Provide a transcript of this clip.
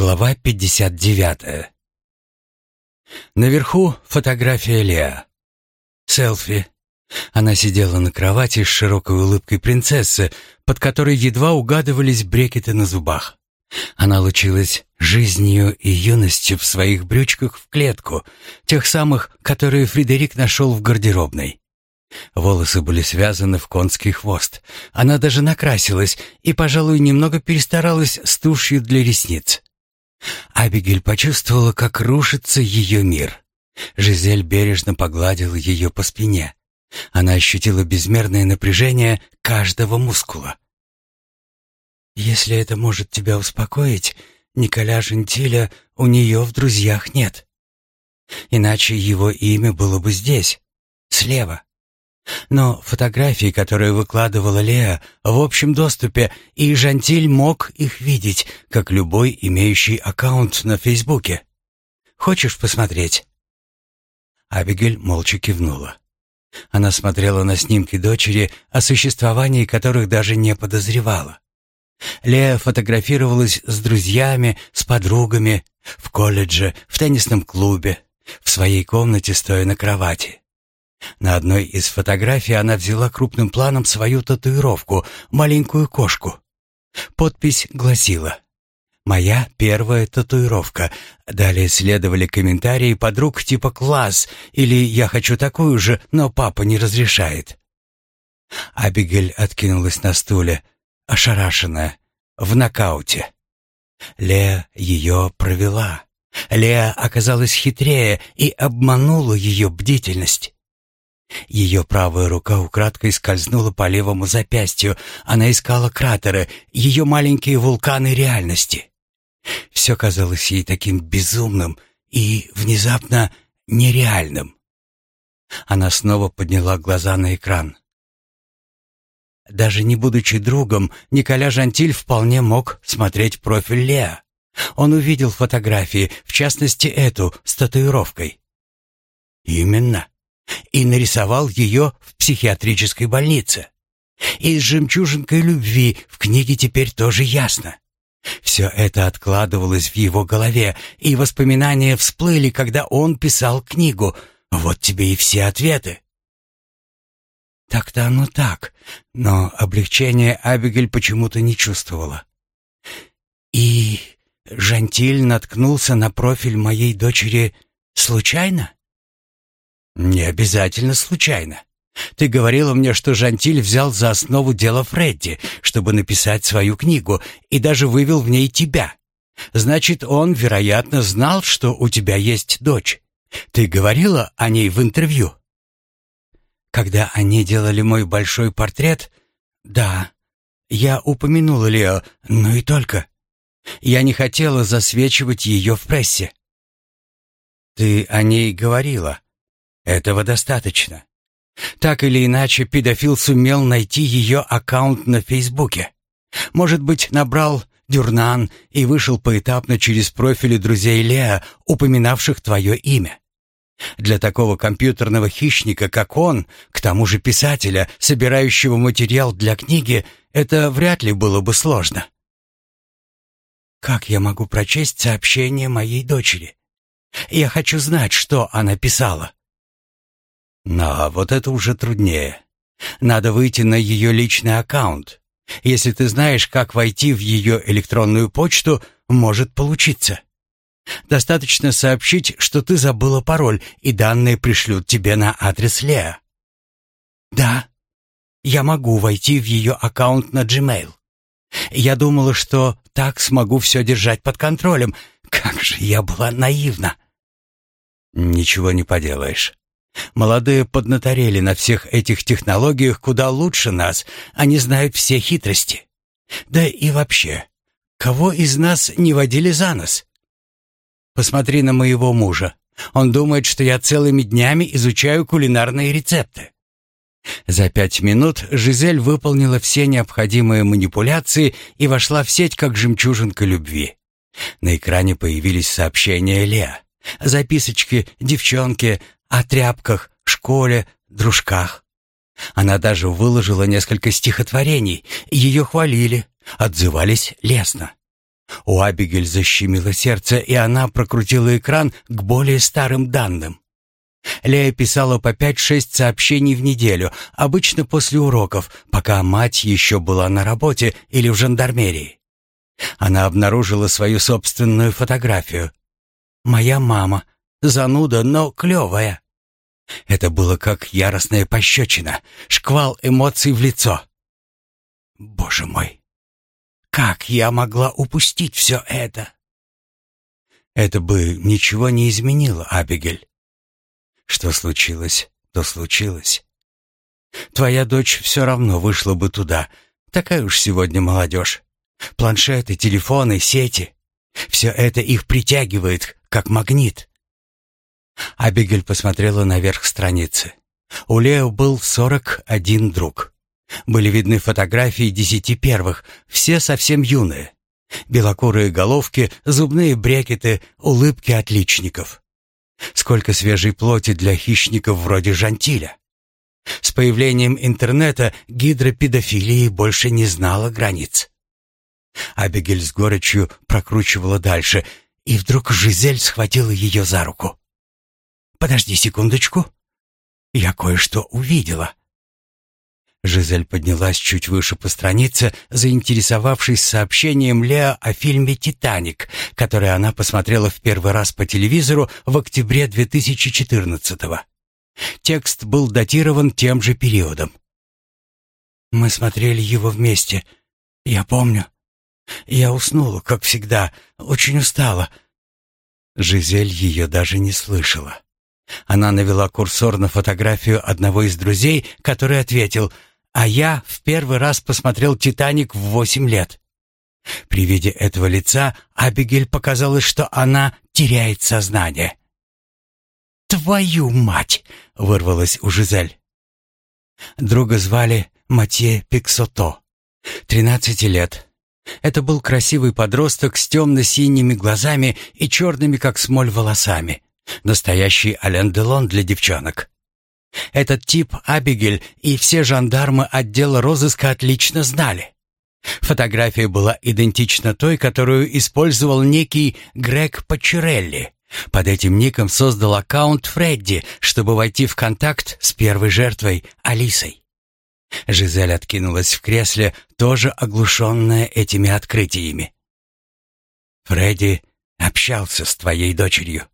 Глава 59. Наверху фотография Леа. Селфи. Она сидела на кровати с широкой улыбкой принцессы, под которой едва угадывались брекеты на зубах. Она лучилась жизнью и юностью в своих брючках в клетку, тех самых, которые Фредерик нашел в гардеробной. Волосы были связаны в конский хвост. Она даже накрасилась и, пожалуй, немного перестаралась с тушью для ресниц. Абигель почувствовала, как рушится ее мир. Жизель бережно погладила ее по спине. Она ощутила безмерное напряжение каждого мускула. «Если это может тебя успокоить, Николя Жентиля у нее в друзьях нет. Иначе его имя было бы здесь, слева. Но фотографии, которые выкладывала Леа, в общем доступе, и Жантиль мог их видеть, как любой имеющий аккаунт на Фейсбуке. Хочешь посмотреть?» Абигель молча кивнула. Она смотрела на снимки дочери, о существовании которых даже не подозревала. Леа фотографировалась с друзьями, с подругами, в колледже, в теннисном клубе, в своей комнате, стоя на кровати. На одной из фотографий она взяла крупным планом свою татуировку, маленькую кошку. Подпись гласила «Моя первая татуировка». Далее следовали комментарии подруг типа «Класс» или «Я хочу такую же, но папа не разрешает». Абигель откинулась на стуле, ошарашенная, в нокауте. Леа ее провела. Леа оказалась хитрее и обманула ее бдительность. Ее правая рука украдкой скользнула по левому запястью. Она искала кратеры, ее маленькие вулканы реальности. Все казалось ей таким безумным и внезапно нереальным. Она снова подняла глаза на экран. Даже не будучи другом, Николя Жантиль вполне мог смотреть профиль Леа. Он увидел фотографии, в частности эту с татуировкой. Именно и нарисовал ее в психиатрической больнице. И с жемчужинкой любви в книге теперь тоже ясно. Все это откладывалось в его голове, и воспоминания всплыли, когда он писал книгу. Вот тебе и все ответы. Так-то оно так, но облегчения Абигель почему-то не чувствовала. И Жантиль наткнулся на профиль моей дочери случайно? «Не обязательно случайно. Ты говорила мне, что Жантиль взял за основу дело Фредди, чтобы написать свою книгу, и даже вывел в ней тебя. Значит, он, вероятно, знал, что у тебя есть дочь. Ты говорила о ней в интервью?» «Когда они делали мой большой портрет, да, я упомянула Лео, но и только. Я не хотела засвечивать ее в прессе». «Ты о ней говорила», этого достаточно. Так или иначе, педофил сумел найти ее аккаунт на Фейсбуке. Может быть, набрал Дюрнан и вышел поэтапно через профили друзей Леа, упоминавших твое имя. Для такого компьютерного хищника, как он, к тому же писателя, собирающего материал для книги, это вряд ли было бы сложно. Как я могу прочесть сообщение моей дочери? Я хочу знать, что она писала. Но вот это уже труднее. Надо выйти на ее личный аккаунт. Если ты знаешь, как войти в ее электронную почту, может получиться. Достаточно сообщить, что ты забыла пароль, и данные пришлют тебе на адрес Леа. Да, я могу войти в ее аккаунт на Gmail. Я думала, что так смогу все держать под контролем. Как же я была наивна. Ничего не поделаешь. Молодые поднаторели на всех этих технологиях куда лучше нас, они знают все хитрости. Да и вообще, кого из нас не водили за нос? Посмотри на моего мужа. Он думает, что я целыми днями изучаю кулинарные рецепты. За пять минут Жизель выполнила все необходимые манипуляции и вошла в сеть как жемчужинка любви. На экране появились сообщения Леа. Записочки, девчонки, о тряпках, школе, дружках. Она даже выложила несколько стихотворений, ее хвалили, отзывались лестно. У Абигель защемило сердце, и она прокрутила экран к более старым данным. Лея писала по пять-шесть сообщений в неделю, обычно после уроков, пока мать еще была на работе или в жандармерии. Она обнаружила свою собственную фотографию. «Моя мама. Зануда, но клевая». Это было как яростная пощечина, шквал эмоций в лицо. «Боже мой! Как я могла упустить все это?» Это бы ничего не изменило, Абигель. Что случилось, то случилось. Твоя дочь все равно вышла бы туда. Такая уж сегодня молодежь. Планшеты, телефоны, сети. Все это их притягивает, как магнит. Абигель посмотрела наверх страницы. У Лео был сорок один друг. Были видны фотографии десяти первых, все совсем юные. Белокурые головки, зубные брекеты, улыбки отличников. Сколько свежей плоти для хищников вроде Жантиля. С появлением интернета гидропедофилии больше не знала границ. Абигель с горечью прокручивала дальше, и вдруг Жизель схватила ее за руку. «Подожди секундочку. Я кое-что увидела». Жизель поднялась чуть выше по странице, заинтересовавшись сообщением Лео о фильме «Титаник», который она посмотрела в первый раз по телевизору в октябре 2014-го. Текст был датирован тем же периодом. «Мы смотрели его вместе. Я помню. Я уснула, как всегда, очень устала». Жизель ее даже не слышала. Она навела курсор на фотографию одного из друзей, который ответил «А я в первый раз посмотрел «Титаник» в восемь лет». При виде этого лица Абигель показалось, что она теряет сознание. «Твою мать!» — вырвалась у Жизель. Друга звали Матье Пиксото, тринадцати лет. Это был красивый подросток с темно-синими глазами и черными, как смоль, волосами. Настоящий Ален Делон для девчонок. Этот тип Абигель и все жандармы отдела розыска отлично знали. Фотография была идентична той, которую использовал некий Грег Пачерелли. Под этим ником создал аккаунт Фредди, чтобы войти в контакт с первой жертвой Алисой. Жизель откинулась в кресле, тоже оглушенная этими открытиями. «Фредди общался с твоей дочерью»,